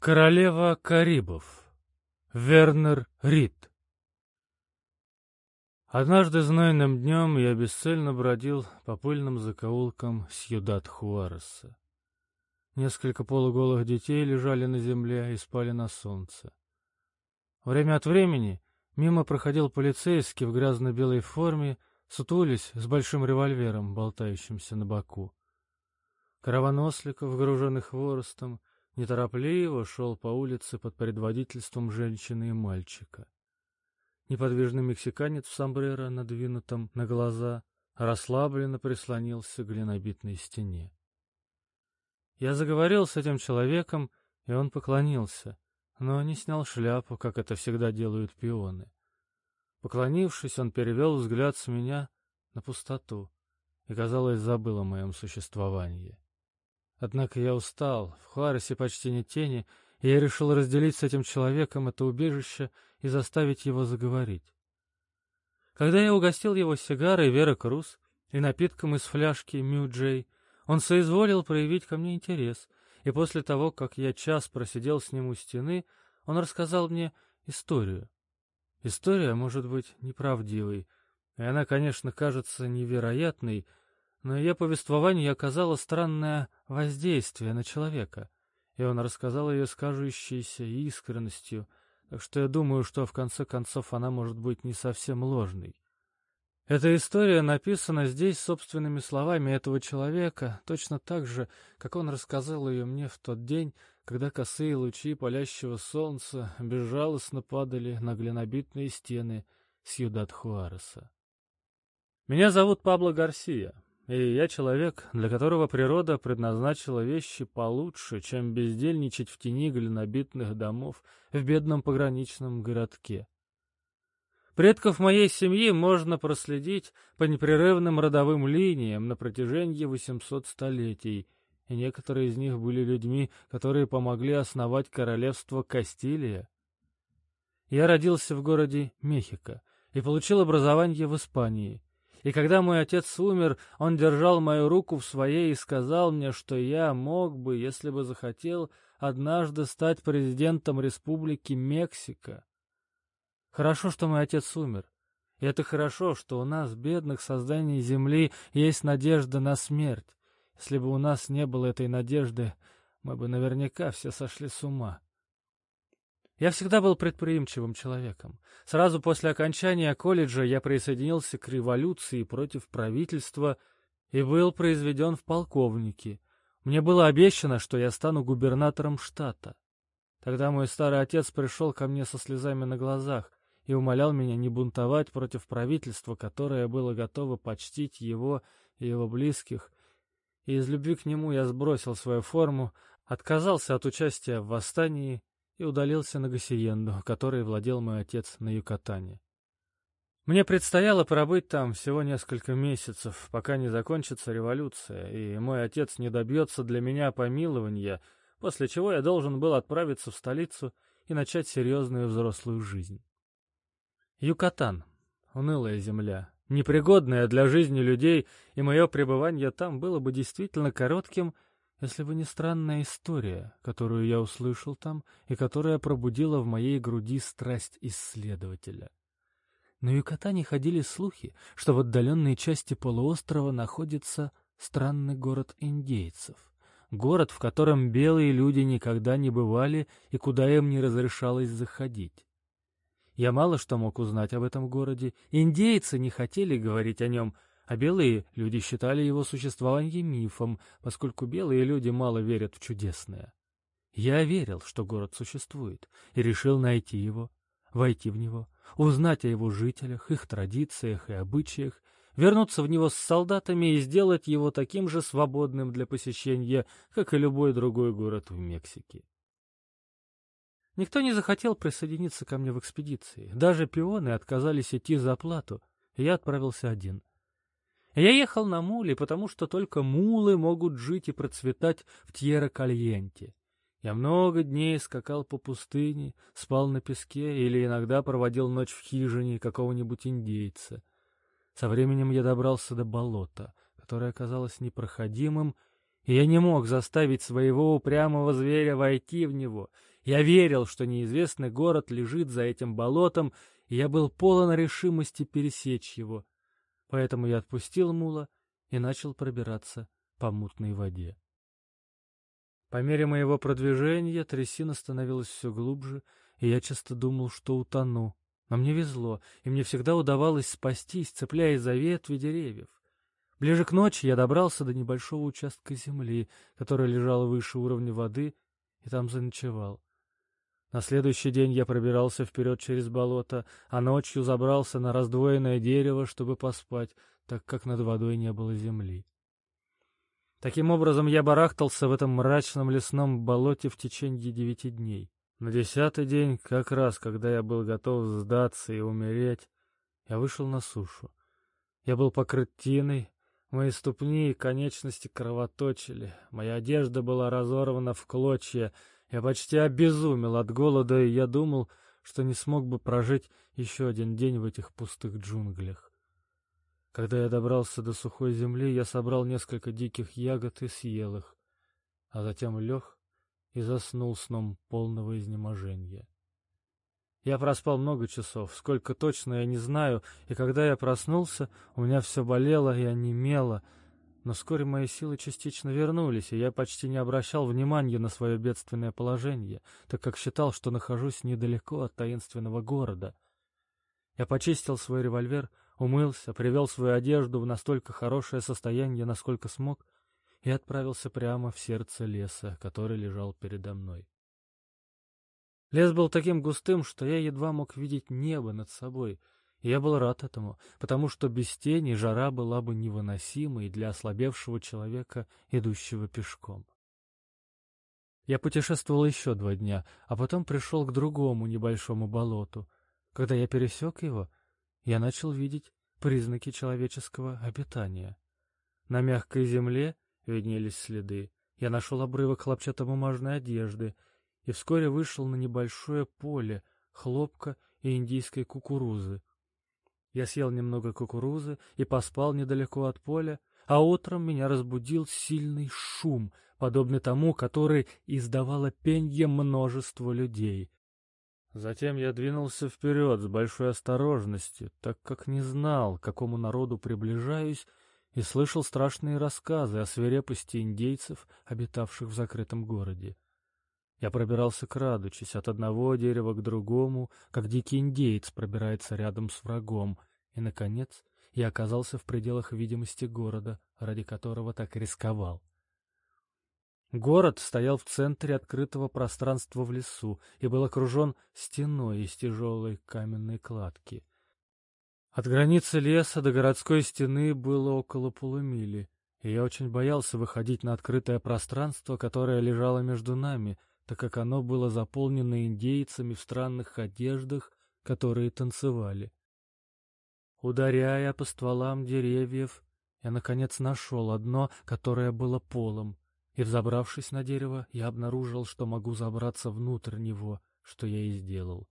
Королева Карибов. Вернер Рид. Однажды знойным днем я бесцельно бродил по пыльным закоулкам Сьюдад-Хуареса. Несколько полуголых детей лежали на земле и спали на солнце. Время от времени мимо проходил полицейский в грязно-белой форме, сутулись с большим револьвером, болтающимся на боку. Караван осликов, груженных хворостом, неторопливо шел по улице под предводительством женщины и мальчика. Неподвижный мексиканец в сомбреро, надвинутом на глаза, расслабленно прислонился к глинобитной стене. Я заговорил с этим человеком, и он поклонился, но не снял шляпу, как это всегда делают пионы. Поклонившись, он перевел взгляд с меня на пустоту и, казалось, забыл о моем существовании. Однако я устал, в Хуаресе почти нет тени, и я решил разделить с этим человеком это убежище и заставить его заговорить. Когда я угостил его сигарой Вера Круз и напитком из фляжки Мю Джей, он соизволил проявить ко мне интерес, и после того, как я час просидел с ним у стены, он рассказал мне историю. История может быть неправдивой, и она, конечно, кажется невероятной, но ее повествование оказало странное воздействие на человека, и он рассказал ее с кажущейся искренностью, так что я думаю, что в конце концов она может быть не совсем ложной. Эта история написана здесь собственными словами этого человека, точно так же, как он рассказал ее мне в тот день, когда косые лучи палящего солнца безжалостно падали на глинобитные стены Сьюдад-Хуареса. Меня зовут Пабло Гарсия. И я человек, для которого природа предназначила вещи получше, чем бездельничать в тени глинобитных домов в бедном пограничном городке. Предков моей семьи можно проследить по непрерывным родовым линиям на протяжении 800 столетий, и некоторые из них были людьми, которые помогли основать королевство Кастилия. Я родился в городе Мехико и получил образование в Испании — и когда мой отец умер, он держал мою руку в своей и сказал мне, что я мог бы, если бы захотел, однажды стать президентом Республики Мексика. Хорошо, что мой отец умер. И это хорошо, что у нас, бедных созданий Земли, есть надежда на смерть. Если бы у нас не было этой надежды, мы бы наверняка все сошли с ума. Я всегда был предприимчивым человеком. Сразу после окончания колледжа я присоединился к революции против правительства и был произведен в полковники. Мне было обещано, что я стану губернатором штата. Тогда мой старый отец пришел ко мне со слезами на глазах и умолял меня не бунтовать против правительства, которое было готово почтить его и его близких, и из любви к нему я сбросил свою форму, отказался от участия в восстании и удалился на Гассиенду, которой владел мой отец на Юкатане. Мне предстояло пробыть там всего несколько месяцев, пока не закончится революция, и мой отец не добьется для меня помилования, после чего я должен был отправиться в столицу и начать серьезную взрослую жизнь. Юкатан. Унылая земля, непригодная для жизни людей, и мое пребывание там было бы действительно коротким если бы не странная история, которую я услышал там и которая пробудила в моей груди страсть исследователя. На Юкатане ходили слухи, что в отдаленной части полуострова находится странный город индейцев. Город, в котором белые люди никогда не бывали и куда им не разрешалось заходить. Я мало что мог узнать об этом городе. Индейцы не хотели говорить о нем, а белые люди считали его существование мифом, поскольку белые люди мало верят в чудесное. Я верил, что город существует, и решил найти его, войти в него, узнать о его жителях, их традициях и обычаях, вернуться в него с солдатами и сделать его таким же свободным для посещения, как и любой другой город в Мексике. Никто не захотел присоединиться ко мне в экспедиции. Даже пионы отказались идти за плату, и я отправился один. Я ехал на муле, потому что только мулы могут жить и процветать в Тьерра-Кальенте. Я много дней скакал по пустыне, спал на песке или иногда проводил ночь в хижине какого-нибудь индейца. Со временем я добрался до болота, которое оказалось непроходимым, и я не мог заставить своего упрямого зверя войти в него, Я верил, что неизвестный город лежит за этим болотом, и я был полон решимости пересечь его. Поэтому я отпустил мула и начал пробираться по мутной воде. По мере моего продвижения трясина становилась все глубже, и я часто думал, что утону. Но мне везло, и мне всегда удавалось спастись, цепляясь за ветви деревьев. Ближе к ночи я добрался до небольшого участка земли, которая лежала выше уровня воды, и там заночевал. На следующий день я пробирался вперед через болото, а ночью забрался на раздвоенное дерево, чтобы поспать, так как над водой не было земли. Таким образом, я барахтался в этом мрачном лесном болоте в течение девяти дней. На десятый день, как раз когда я был готов сдаться и умереть, я вышел на сушу. Я был покрыт тиной, мои ступни и конечности кровоточили, моя одежда была разорвана в клочья, я почти обезумел от голода, и я думал, что не смог бы прожить еще один день в этих пустых джунглях. Когда я добрался до сухой земли, я собрал несколько диких ягод и съел их, а затем лег и заснул сном полного изнеможения. Я проспал много часов, сколько точно я не знаю, и когда я проснулся, у меня все болело и онемело, но вскоре мои силы частично вернулись, и я почти не обращал внимания на свое бедственное положение, так как считал, что нахожусь недалеко от таинственного города. Я почистил свой револьвер, умылся, привел свою одежду в настолько хорошее состояние, насколько смог, и отправился прямо в сердце леса, который лежал передо мной. Лес был таким густым, что я едва мог видеть небо над собой — я был рад этому, потому что без тени жара была бы невыносимой для ослабевшего человека, идущего пешком. Я путешествовал еще два дня, а потом пришел к другому небольшому болоту. Когда я пересек его, я начал видеть признаки человеческого обитания. На мягкой земле виднелись следы. Я нашел обрывок хлопчатобумажной одежды и вскоре вышел на небольшое поле хлопка и индийской кукурузы. Я съел немного кукурузы и поспал недалеко от поля, а утром меня разбудил сильный шум, подобный тому, который издавало пенье множество людей. Затем я двинулся вперед с большой осторожностью, так как не знал, к какому народу приближаюсь, и слышал страшные рассказы о свирепости индейцев, обитавших в закрытом городе. Я пробирался крадучись от одного дерева к другому, как дикий индеец пробирается рядом с врагом, и, наконец, я оказался в пределах видимости города, ради которого так рисковал. Город стоял в центре открытого пространства в лесу и был окружен стеной из тяжелой каменной кладки. От границы леса до городской стены было около полумили, и я очень боялся выходить на открытое пространство, которое лежало между нами — так как оно было заполнено индейцами в странных одеждах, которые танцевали. Ударяя по стволам деревьев, я, наконец, нашел одно, которое было полом, и, взобравшись на дерево, я обнаружил, что могу забраться внутрь него, что я и сделал.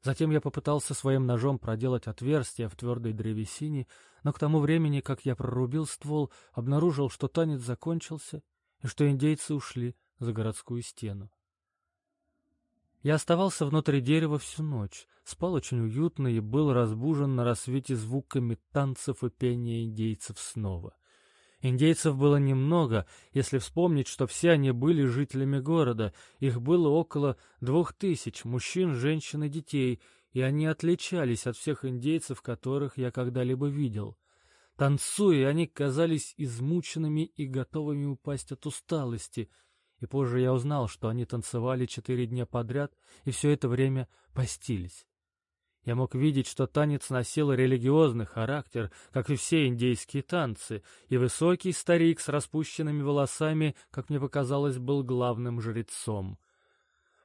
Затем я попытался своим ножом проделать отверстие в твердой древесине, но к тому времени, как я прорубил ствол, обнаружил, что танец закончился и что индейцы ушли, за городскую стену. Я оставался внутри дерева всю ночь, спал очень уютно и был разбужен на рассвете звуками танцев и пения индейцев снова. Индейцев было немного, если вспомнить, что все они были жителями города, их было около двух тысяч, мужчин, женщин и детей, и они отличались от всех индейцев, которых я когда-либо видел. Танцуя, они казались измученными и готовыми упасть от усталости — и позже я узнал, что они танцевали четыре дня подряд и все это время постились. Я мог видеть, что танец носил религиозный характер, как и все индейские танцы, и высокий старик с распущенными волосами, как мне показалось, был главным жрецом.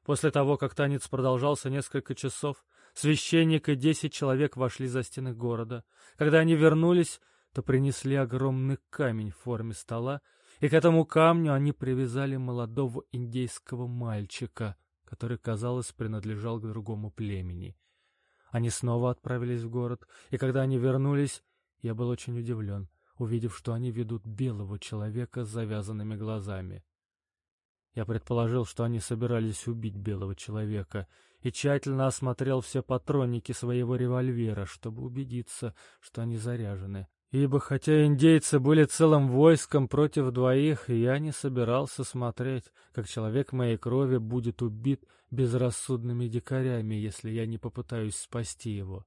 После того, как танец продолжался несколько часов, священник и десять человек вошли за стены города. Когда они вернулись, то принесли огромный камень в форме стола и к этому камню они привязали молодого индейского мальчика, который, казалось, принадлежал к другому племени. Они снова отправились в город, и когда они вернулись, я был очень удивлен, увидев, что они ведут белого человека с завязанными глазами. Я предположил, что они собирались убить белого человека, и тщательно осмотрел все патронники своего револьвера, чтобы убедиться, что они заряжены. Ибо хотя индейцы были целым войском против двоих, я не собирался смотреть, как человек моей крови будет убит безрассудными дикарями, если я не попытаюсь спасти его.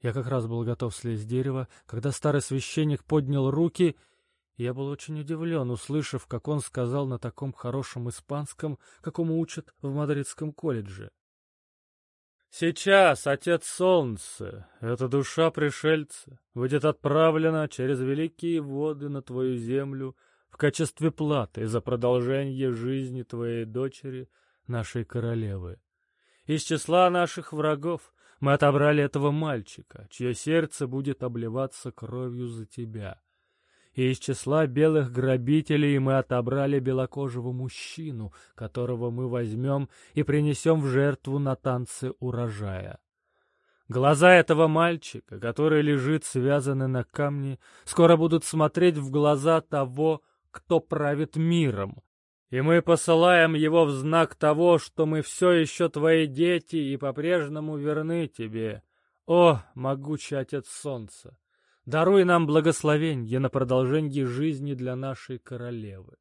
Я как раз был готов слезть с дерева, когда старый священник поднял руки — я был очень удивлен, услышав, как он сказал на таком хорошем испанском, какому учат в Мадридском колледже. «Сейчас, Отец Солнце, эта душа пришельца будет отправлена через великие воды на твою землю в качестве платы за продолжение жизни твоей дочери, нашей королевы. Из числа наших врагов мы отобрали этого мальчика, чье сердце будет обливаться кровью за тебя» и из числа белых грабителей мы отобрали белокожего мужчину, которого мы возьмем и принесем в жертву на танцы урожая. Глаза этого мальчика, который лежит связанный на камне, скоро будут смотреть в глаза того, кто правит миром. И мы посылаем его в знак того, что мы все еще твои дети и по-прежнему верны тебе. О, могучий Отец Солнца! Даруй нам благословенье на продолжение жизни для нашей королевы.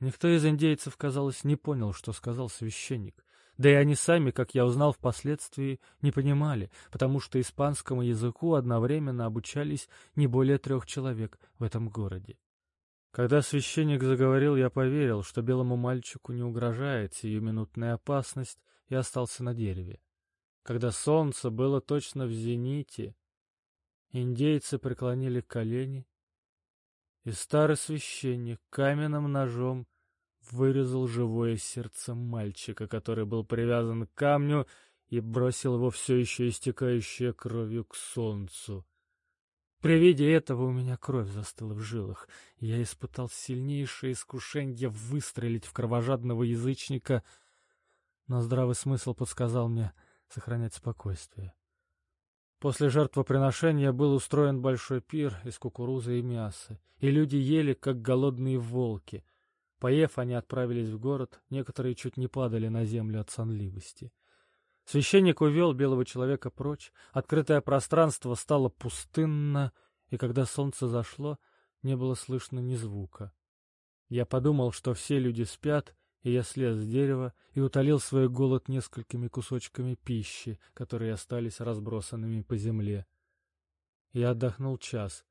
Никто из индейцев, казалось, не понял, что сказал священник. Да и они сами, как я узнал впоследствии, не понимали, потому что испанскому языку одновременно обучались не более трех человек в этом городе. Когда священник заговорил, я поверил, что белому мальчику не угрожает сиюминутная опасность, и остался на дереве. Когда солнце было точно в зените, Индейцы преклонили колени, и старый священник каменным ножом вырезал живое сердце мальчика, который был привязан к камню, и бросил его все еще истекающее кровью к солнцу. При виде этого у меня кровь застыла в жилах, и я испытал сильнейшее искушение выстрелить в кровожадного язычника, но здравый смысл подсказал мне сохранять спокойствие. После жертвоприношения был устроен большой пир из кукурузы и мяса, и люди ели, как голодные волки. Поев, они отправились в город, некоторые чуть не падали на землю от сонливости. Священник увел белого человека прочь, открытое пространство стало пустынно, и когда солнце зашло, не было слышно ни звука. Я подумал, что все люди спят, и я слез с дерева и утолил свой голод несколькими кусочками пищи, которые остались разбросанными по земле. Я отдохнул час,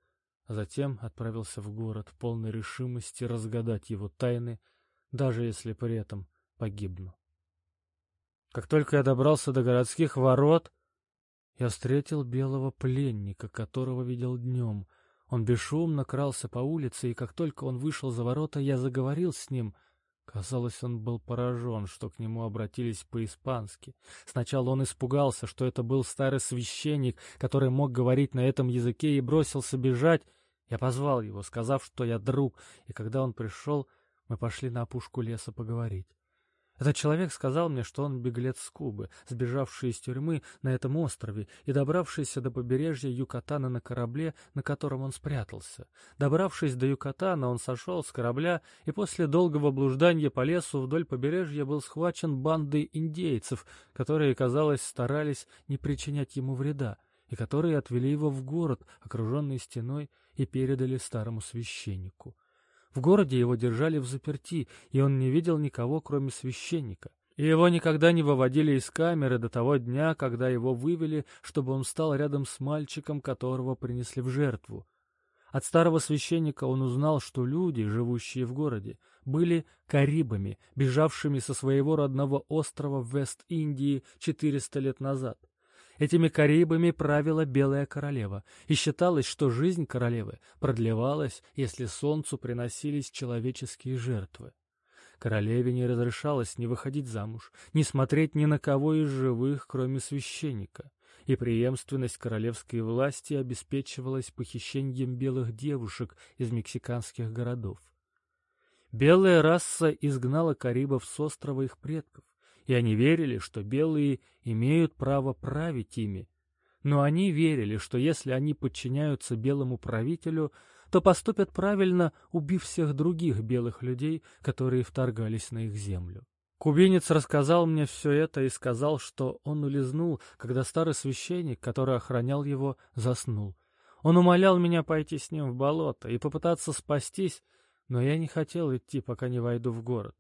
а затем отправился в город в полной решимости разгадать его тайны, даже если при этом погибну. Как только я добрался до городских ворот, я встретил белого пленника, которого видел днем. Он бесшумно крался по улице, и как только он вышел за ворота, я заговорил с ним — Казалось, он был поражен, что к нему обратились по-испански. Сначала он испугался, что это был старый священник, который мог говорить на этом языке, и бросился бежать. Я позвал его, сказав, что я друг, и когда он пришел, мы пошли на опушку леса поговорить. Этот человек сказал мне, что он беглец с Кубы, сбежавший из тюрьмы на этом острове и добравшийся до побережья Юкатана на корабле, на котором он спрятался. Добравшись до Юкатана, он сошел с корабля и после долгого блуждания по лесу вдоль побережья был схвачен бандой индейцев, которые, казалось, старались не причинять ему вреда, и которые отвели его в город, окруженный стеной, и передали старому священнику. В городе его держали в заперти, и он не видел никого, кроме священника. И его никогда не выводили из камеры до того дня, когда его вывели, чтобы он стал рядом с мальчиком, которого принесли в жертву. От старого священника он узнал, что люди, живущие в городе, были карибами, бежавшими со своего родного острова в Вест-Индии 400 лет назад. Этими Карибами правила Белая Королева, и считалось, что жизнь королевы продлевалась, если солнцу приносились человеческие жертвы. Королеве не разрешалось ни выходить замуж, ни смотреть ни на кого из живых, кроме священника, и преемственность королевской власти обеспечивалась похищением белых девушек из мексиканских городов. Белая раса изгнала карибов с острова их предков, и они верили, что белые имеют право править ими. Но они верили, что если они подчиняются белому правителю, то поступят правильно, убив всех других белых людей, которые вторгались на их землю. Кубинец рассказал мне все это и сказал, что он улизнул, когда старый священник, который охранял его, заснул. Он умолял меня пойти с ним в болото и попытаться спастись, но я не хотел идти, пока не войду в город.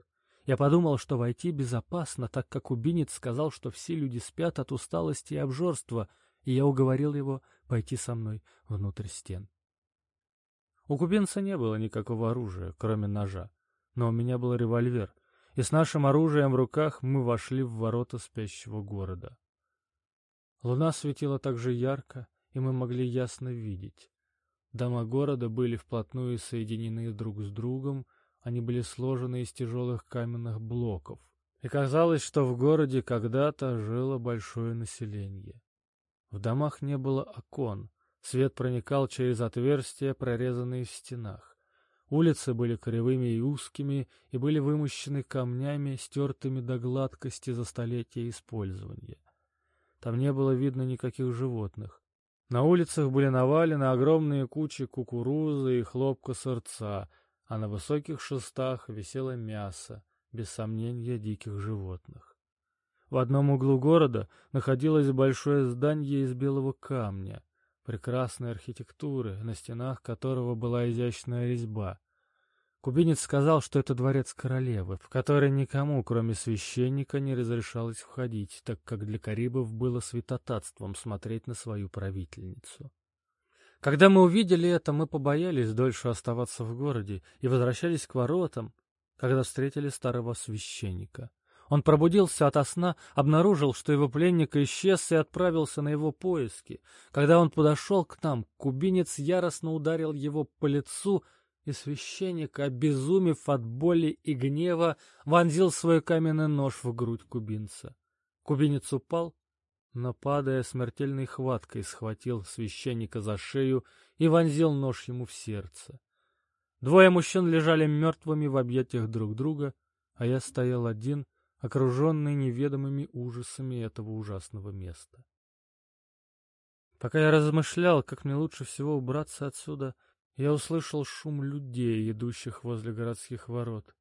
Я подумал, что войти безопасно, так как кубинец сказал, что все люди спят от усталости и обжорства, и я уговорил его пойти со мной внутрь стен. У кубинца не было никакого оружия, кроме ножа, но у меня был револьвер, и с нашим оружием в руках мы вошли в ворота спящего города. Луна светила так же ярко, и мы могли ясно видеть. Дома города были вплотную соединены друг с другом, они были сложены из тяжелых каменных блоков. И казалось, что в городе когда-то жило большое население. В домах не было окон, свет проникал через отверстия, прорезанные в стенах. Улицы были кривыми и узкими и были вымощены камнями, стертыми до гладкости за столетия использования. Там не было видно никаких животных. На улицах были навалены огромные кучи кукурузы и хлопка сырца, а на высоких шестах висело мясо, без сомнения диких животных. В одном углу города находилось большое здание из белого камня, прекрасной архитектуры, на стенах которого была изящная резьба — Кубинец сказал, что это дворец королевы, в который никому, кроме священника, не разрешалось входить, так как для карибов было святотатством смотреть на свою правительницу. Когда мы увидели это, мы побоялись дольше оставаться в городе и возвращались к воротам, когда встретили старого священника. Он пробудился ото сна, обнаружил, что его пленник исчез и отправился на его поиски. Когда он подошел к нам, кубинец яростно ударил его по лицу — и священник, обезумев от боли и гнева, вонзил свой каменный нож в грудь кубинца. Кубинец упал, но, падая смертельной хваткой, схватил священника за шею и вонзил нож ему в сердце. Двое мужчин лежали мертвыми в объятиях друг друга, а я стоял один, окруженный неведомыми ужасами этого ужасного места. Пока я размышлял, как мне лучше всего убраться отсюда, — я услышал шум людей, идущих возле городских ворот.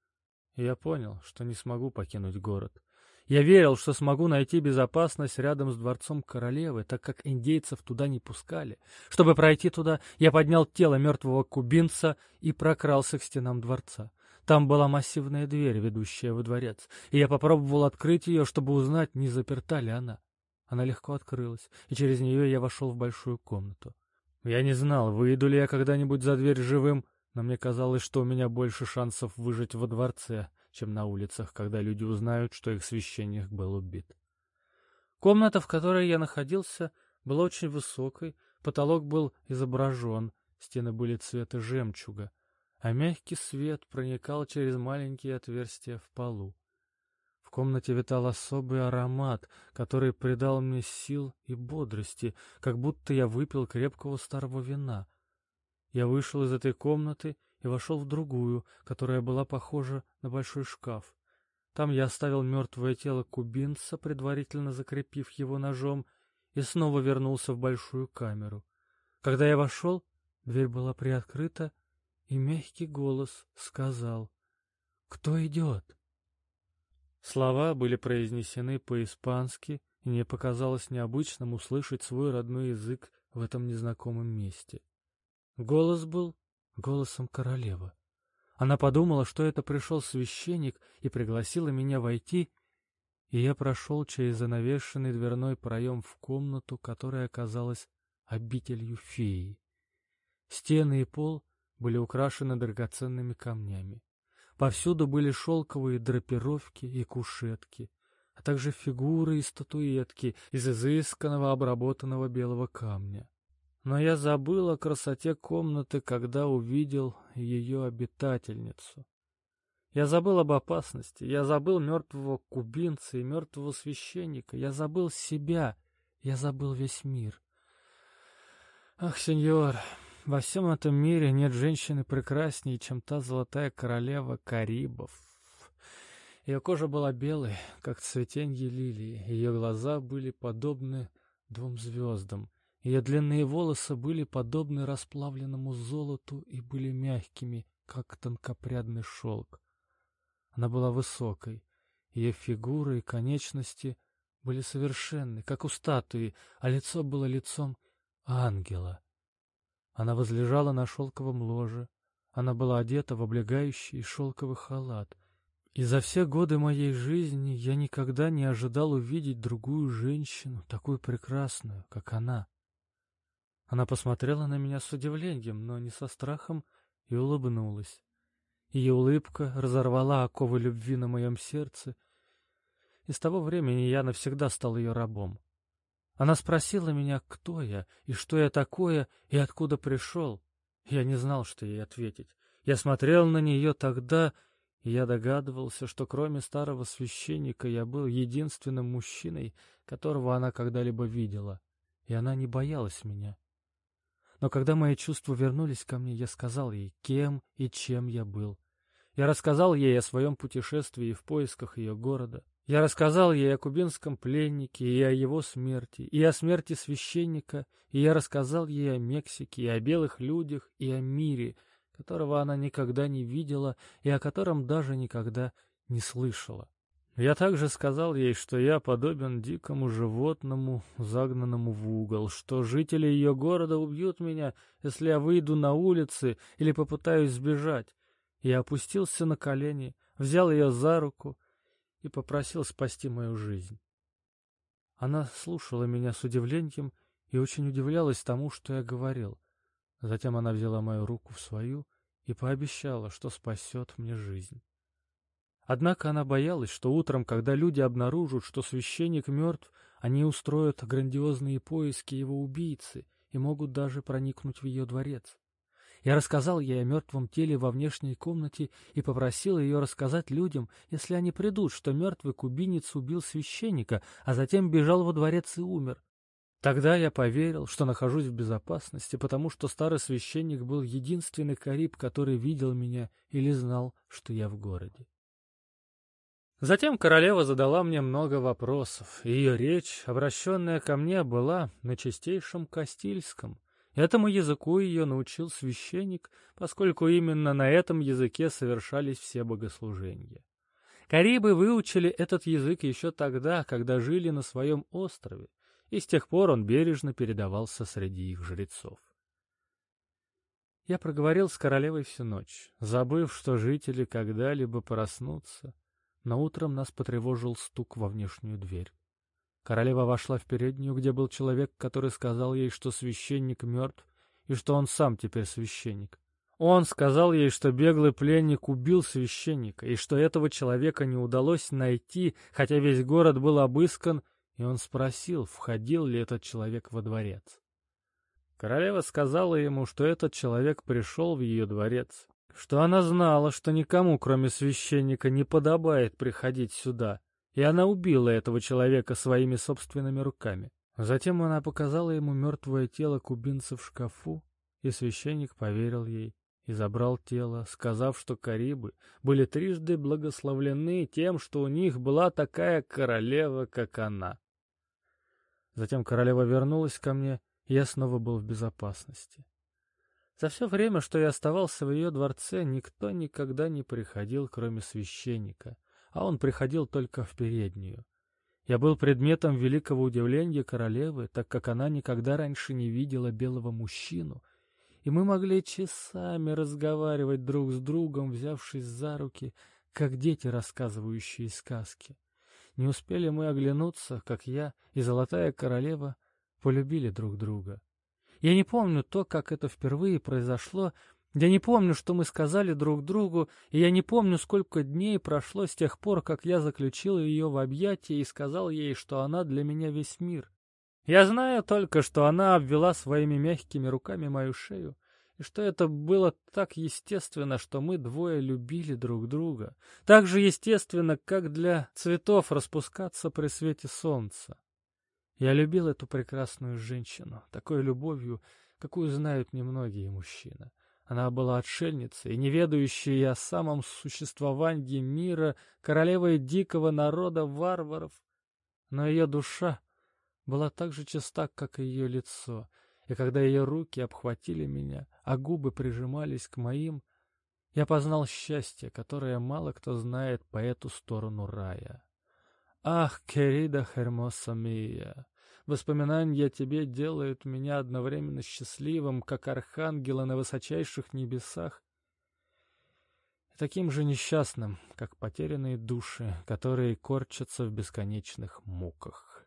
И я понял, что не смогу покинуть город. Я верил, что смогу найти безопасность рядом с дворцом королевы, так как индейцев туда не пускали. Чтобы пройти туда, я поднял тело мертвого кубинца и прокрался к стенам дворца. Там была массивная дверь, ведущая во дворец, и я попробовал открыть ее, чтобы узнать, не заперта ли она. Она легко открылась, и через нее я вошел в большую комнату. Я не знал, выйду ли я когда-нибудь за дверь живым, но мне казалось, что у меня больше шансов выжить во дворце, чем на улицах, когда люди узнают, что их священник был убит. Комната, в которой я находился, была очень высокой, потолок был изображен, стены были цвета жемчуга, а мягкий свет проникал через маленькие отверстия в полу. В комнате витал особый аромат, который придал мне сил и бодрости, как будто я выпил крепкого старого вина. Я вышел из этой комнаты и вошел в другую, которая была похожа на большой шкаф. Там я оставил мертвое тело кубинца, предварительно закрепив его ножом, и снова вернулся в большую камеру. Когда я вошел, дверь была приоткрыта, и мягкий голос сказал «Кто идет?» Слова были произнесены по-испански, и мне показалось необычным услышать свой родной язык в этом незнакомом месте. Голос был голосом королевы. Она подумала, что это пришел священник и пригласила меня войти, и я прошел через занавешенный дверной проем в комнату, которая оказалась обителью феи. Стены и пол были украшены драгоценными камнями. Повсюду были шелковые драпировки и кушетки, а также фигуры и статуэтки из изысканного обработанного белого камня. Но я забыл о красоте комнаты, когда увидел ее обитательницу. Я забыл об опасности, я забыл мертвого кубинца и мертвого священника, я забыл себя, я забыл весь мир. Ах, сеньор, во всем этом мире нет женщины прекраснее, чем та золотая королева Карибов. Ее кожа была белой, как цветенье лилии, ее глаза были подобны двум звездам, Ее длинные волосы были подобны расплавленному золоту и были мягкими, как тонкопрядный шелк. Она была высокой, ее фигура и конечности были совершенны, как у статуи, а лицо было лицом ангела. Она возлежала на шелковом ложе, она была одета в облегающий шелковый халат. И за все годы моей жизни я никогда не ожидал увидеть другую женщину, такую прекрасную, как она. Она посмотрела на меня с удивлением, но не со страхом, и улыбнулась. Ее улыбка разорвала оковы любви на моем сердце, и с того времени я навсегда стал ее рабом. Она спросила меня, кто я, и что я такое, и откуда пришел. Я не знал, что ей ответить. Я смотрел на нее тогда, и я догадывался, что кроме старого священника я был единственным мужчиной, которого она когда-либо видела, и она не боялась меня. Но когда мои чувства вернулись ко мне, я сказал ей, кем и чем я был. Я рассказал ей о своем путешествии в поисках ее города. Я рассказал ей о кубинском пленнике и о его смерти, и о смерти священника, и я рассказал ей о Мексике, и о белых людях, и о мире, которого она никогда не видела и о котором даже никогда не слышала. Я также сказал ей, что я подобен дикому животному, загнанному в угол, что жители ее города убьют меня, если я выйду на улицы или попытаюсь сбежать. Я опустился на колени, взял ее за руку и попросил спасти мою жизнь. Она слушала меня с удивлением и очень удивлялась тому, что я говорил. Затем она взяла мою руку в свою и пообещала, что спасет мне жизнь. Однако она боялась, что утром, когда люди обнаружат, что священник мертв, они устроят грандиозные поиски его убийцы и могут даже проникнуть в ее дворец. Я рассказал ей о мертвом теле во внешней комнате и попросил ее рассказать людям, если они придут, что мертвый кубинец убил священника, а затем бежал во дворец и умер. Тогда я поверил, что нахожусь в безопасности, потому что старый священник был единственный Кариб, который видел меня или знал, что я в городе. Затем королева задала мне много вопросов, ее речь, обращенная ко мне, была на чистейшем Кастильском. Этому языку ее научил священник, поскольку именно на этом языке совершались все богослужения. Карибы выучили этот язык еще тогда, когда жили на своем острове, и с тех пор он бережно передавался среди их жрецов. Я проговорил с королевой всю ночь, забыв, что жители когда-либо проснутся, но утром нас потревожил стук во внешнюю дверь. Королева вошла в переднюю, где был человек, который сказал ей, что священник мертв, и что он сам теперь священник. Он сказал ей, что беглый пленник убил священника, и что этого человека не удалось найти, хотя весь город был обыскан, и он спросил, входил ли этот человек во дворец. Королева сказала ему, что этот человек пришел в ее дворец, что она знала, что никому, кроме священника, не подобает приходить сюда, и она убила этого человека своими собственными руками. Затем она показала ему мертвое тело кубинца в шкафу, и священник поверил ей и забрал тело, сказав, что Карибы были трижды благословлены тем, что у них была такая королева, как она. Затем королева вернулась ко мне, и я снова был в безопасности. За все время, что я оставался в ее дворце, никто никогда не приходил, кроме священника, а он приходил только в переднюю. Я был предметом великого удивления королевы, так как она никогда раньше не видела белого мужчину, и мы могли часами разговаривать друг с другом, взявшись за руки, как дети, рассказывающие сказки. Не успели мы оглянуться, как я и Золотая Королева полюбили друг друга. Я не помню то, как это впервые произошло. Я не помню, что мы сказали друг другу, и я не помню, сколько дней прошло с тех пор, как я заключил ее в объятия и сказал ей, что она для меня весь мир. Я знаю только, что она обвела своими мягкими руками мою шею, и что это было так естественно, что мы двое любили друг друга. Так же естественно, как для цветов распускаться при свете солнца. Я любил эту прекрасную женщину, такой любовью, какую знают немногие мужчины. Она была отшельницей, не ведающей о самом существовании мира, королевой дикого народа варваров. Но ее душа была так же чиста, как и ее лицо, и когда ее руки обхватили меня, а губы прижимались к моим, я познал счастье, которое мало кто знает по эту сторону рая. Ах, Керида Хермоса Мия! Воспоминания о тебе делают меня одновременно счастливым, как архангела на высочайших небесах, и таким же несчастным, как потерянные души, которые корчатся в бесконечных муках.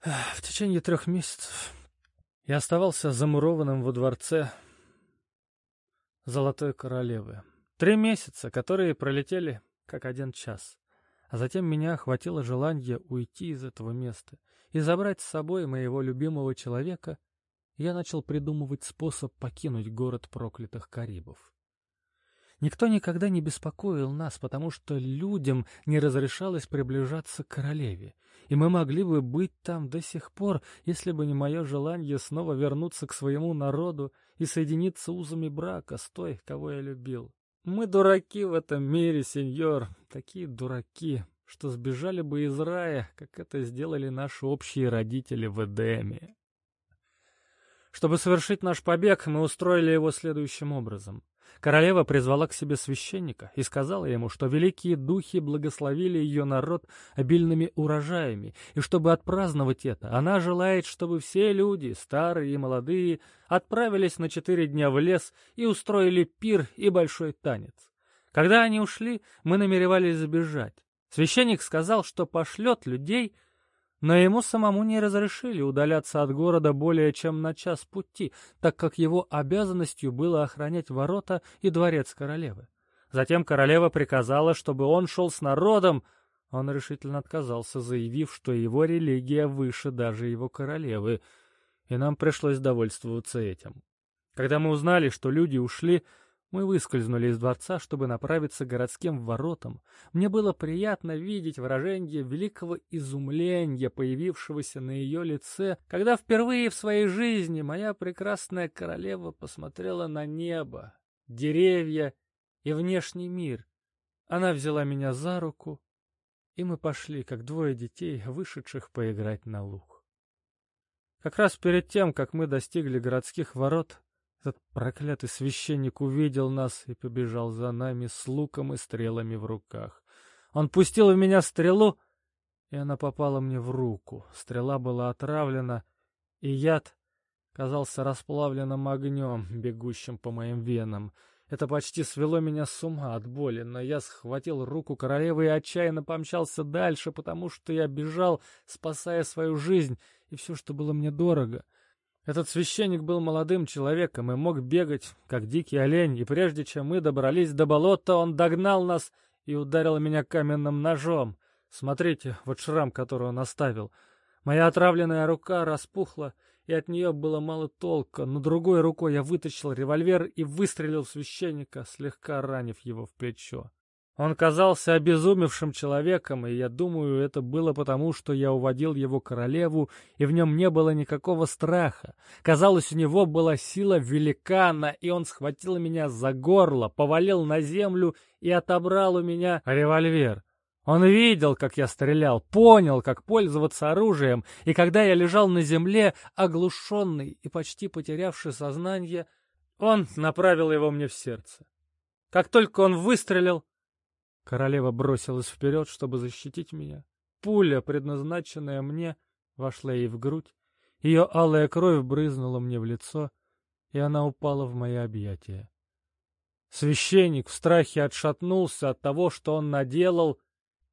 В течение трех месяцев я оставался замурованным во дворце Золотой Королевы. Три месяца, которые пролетели как один час. А затем меня охватило желание уйти из этого места и забрать с собой моего любимого человека, я начал придумывать способ покинуть город проклятых Карибов. Никто никогда не беспокоил нас, потому что людям не разрешалось приближаться к королеве, и мы могли бы быть там до сих пор, если бы не мое желание снова вернуться к своему народу и соединиться узами брака с той, кого я любил. Мы дураки в этом мире, сеньор, такие дураки, что сбежали бы из рая, как это сделали наши общие родители в Эдеме. Чтобы совершить наш побег, мы устроили его следующим образом. Королева призвала к себе священника и сказала ему, что великие духи благословили ее народ обильными урожаями, и чтобы отпраздновать это, она желает, чтобы все люди, старые и молодые, отправились на четыре дня в лес и устроили пир и большой танец. Когда они ушли, мы намеревались забежать. Священник сказал, что пошлет людей — но ему самому не разрешили удаляться от города более чем на час пути, так как его обязанностью было охранять ворота и дворец королевы. Затем королева приказала, чтобы он шел с народом. Он решительно отказался, заявив, что его религия выше даже его королевы, и нам пришлось довольствоваться этим. Когда мы узнали, что люди ушли, мы выскользнули из дворца, чтобы направиться к городским воротам. Мне было приятно видеть выражение великого изумления, появившегося на ее лице, когда впервые в своей жизни моя прекрасная королева посмотрела на небо, деревья и внешний мир. Она взяла меня за руку, и мы пошли, как двое детей, вышедших поиграть на луг. Как раз перед тем, как мы достигли городских ворот, этот проклятый священник увидел нас и побежал за нами с луком и стрелами в руках. Он пустил в меня стрелу, и она попала мне в руку. Стрела была отравлена, и яд казался расплавленным огнем, бегущим по моим венам. Это почти свело меня с ума от боли, но я схватил руку королевы и отчаянно помчался дальше, потому что я бежал, спасая свою жизнь и все, что было мне дорого — этот священник был молодым человеком и мог бегать, как дикий олень, и прежде чем мы добрались до болота, он догнал нас и ударил меня каменным ножом. Смотрите, вот шрам, который он оставил. Моя отравленная рука распухла, и от нее было мало толка, но другой рукой я вытащил револьвер и выстрелил в священника, слегка ранив его в плечо. Он казался обезумевшим человеком, и я думаю, это было потому, что я уводил его королеву, и в нем не было никакого страха. Казалось, у него была сила великана, и он схватил меня за горло, повалил на землю и отобрал у меня револьвер. Он видел, как я стрелял, понял, как пользоваться оружием, и когда я лежал на земле, оглушенный и почти потерявший сознание, он направил его мне в сердце. Как только он выстрелил, Королева бросилась вперед, чтобы защитить меня. Пуля, предназначенная мне, вошла ей в грудь. Ее алая кровь брызнула мне в лицо, и она упала в мои объятия. Священник в страхе отшатнулся от того, что он наделал,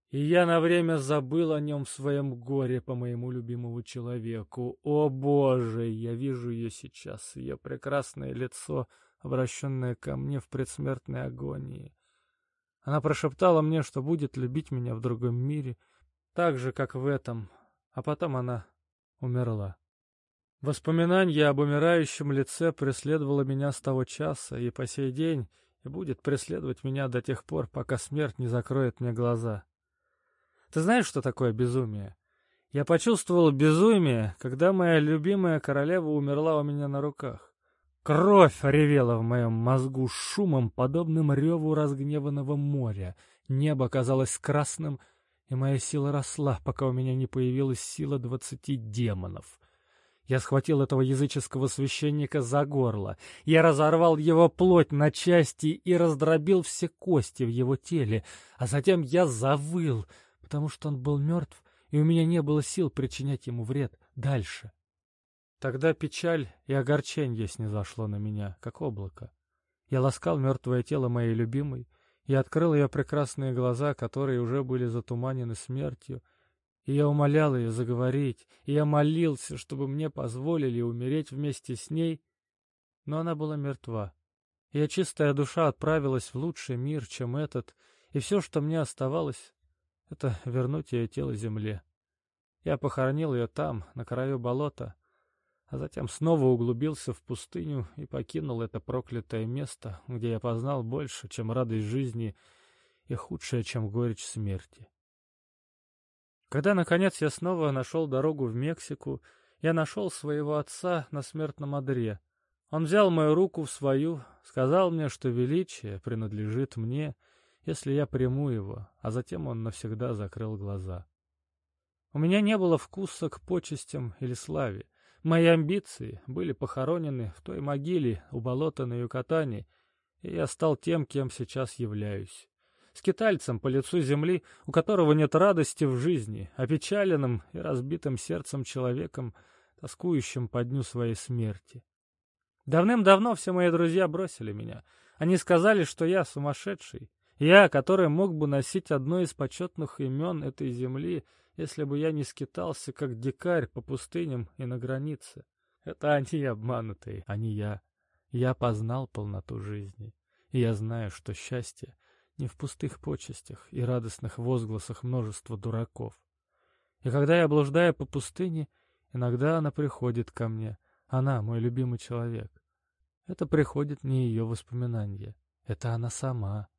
и я на время забыл о нем в своем горе по моему любимому человеку. О, Боже, я вижу ее сейчас, ее прекрасное лицо, обращенное ко мне в предсмертной агонии. Она прошептала мне, что будет любить меня в другом мире, так же, как в этом, а потом она умерла. Воспоминание об умирающем лице преследовало меня с того часа и по сей день, и будет преследовать меня до тех пор, пока смерть не закроет мне глаза. Ты знаешь, что такое безумие? Я почувствовал безумие, когда моя любимая королева умерла у меня на руках. Кровь ревела в моем мозгу шумом, подобным реву разгневанного моря. Небо казалось красным, и моя сила росла, пока у меня не появилась сила двадцати демонов. Я схватил этого языческого священника за горло. Я разорвал его плоть на части и раздробил все кости в его теле, а затем я завыл, потому что он был мертв, и у меня не было сил причинять ему вред дальше. Тогда печаль и огорчение снизошло на меня, как облако. Я ласкал мертвое тело моей любимой, я открыл ее прекрасные глаза, которые уже были затуманены смертью, и я умолял ее заговорить, и я молился, чтобы мне позволили умереть вместе с ней, но она была мертва. Ее чистая душа отправилась в лучший мир, чем этот, и все, что мне оставалось, — это вернуть ее тело земле. Я похоронил ее там, на краю болота, а затем снова углубился в пустыню и покинул это проклятое место, где я познал больше, чем радость жизни и худшее, чем горечь смерти. Когда, наконец, я снова нашел дорогу в Мексику, я нашел своего отца на смертном одре. Он взял мою руку в свою, сказал мне, что величие принадлежит мне, если я приму его, а затем он навсегда закрыл глаза. У меня не было вкуса к почестям или славе. Мои амбиции были похоронены в той могиле у болота на Юкатане, и я стал тем, кем сейчас являюсь. Скитальцем по лицу земли, у которого нет радости в жизни, опечаленным и разбитым сердцем человеком, тоскующим по дню своей смерти. Давным-давно все мои друзья бросили меня. Они сказали, что я сумасшедший. Я, который мог бы носить одно из почетных имен этой земли — если бы я не скитался, как дикарь, по пустыням и на границе. Это они обманутые, а не я. Я познал полноту жизни, и я знаю, что счастье не в пустых почестях и радостных возгласах множества дураков. И когда я блуждаю по пустыне, иногда она приходит ко мне. Она, мой любимый человек. Это приходит не ее воспоминания. Это она сама.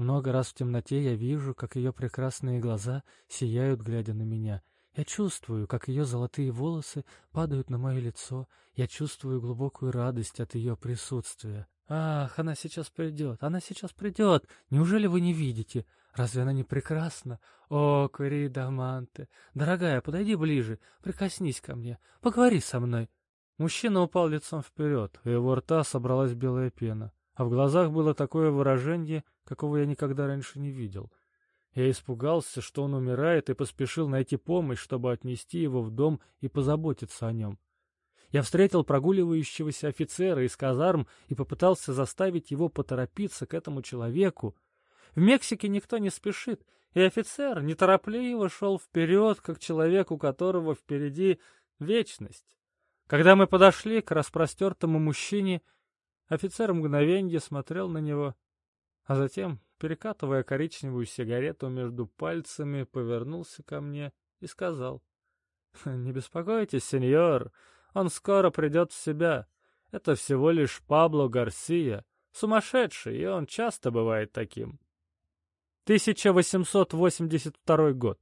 Много раз в темноте я вижу, как ее прекрасные глаза сияют, глядя на меня. Я чувствую, как ее золотые волосы падают на мое лицо. Я чувствую глубокую радость от ее присутствия. Ах, она сейчас придет, она сейчас придет. Неужели вы не видите? Разве она не прекрасна? О, Корида Манте! Дорогая, подойди ближе, прикоснись ко мне, поговори со мной. Мужчина упал лицом вперед, у его рта собралась белая пена а в глазах было такое выражение, какого я никогда раньше не видел. Я испугался, что он умирает, и поспешил найти помощь, чтобы отнести его в дом и позаботиться о нем. Я встретил прогуливающегося офицера из казарм и попытался заставить его поторопиться к этому человеку. В Мексике никто не спешит, и офицер неторопливо шел вперед, как человек, у которого впереди вечность. Когда мы подошли к распростертому мужчине, Офицер мгновенье смотрел на него, а затем, перекатывая коричневую сигарету между пальцами, повернулся ко мне и сказал. «Не беспокойтесь, сеньор, он скоро придет в себя. Это всего лишь Пабло Гарсия, сумасшедший, и он часто бывает таким». 1882 год.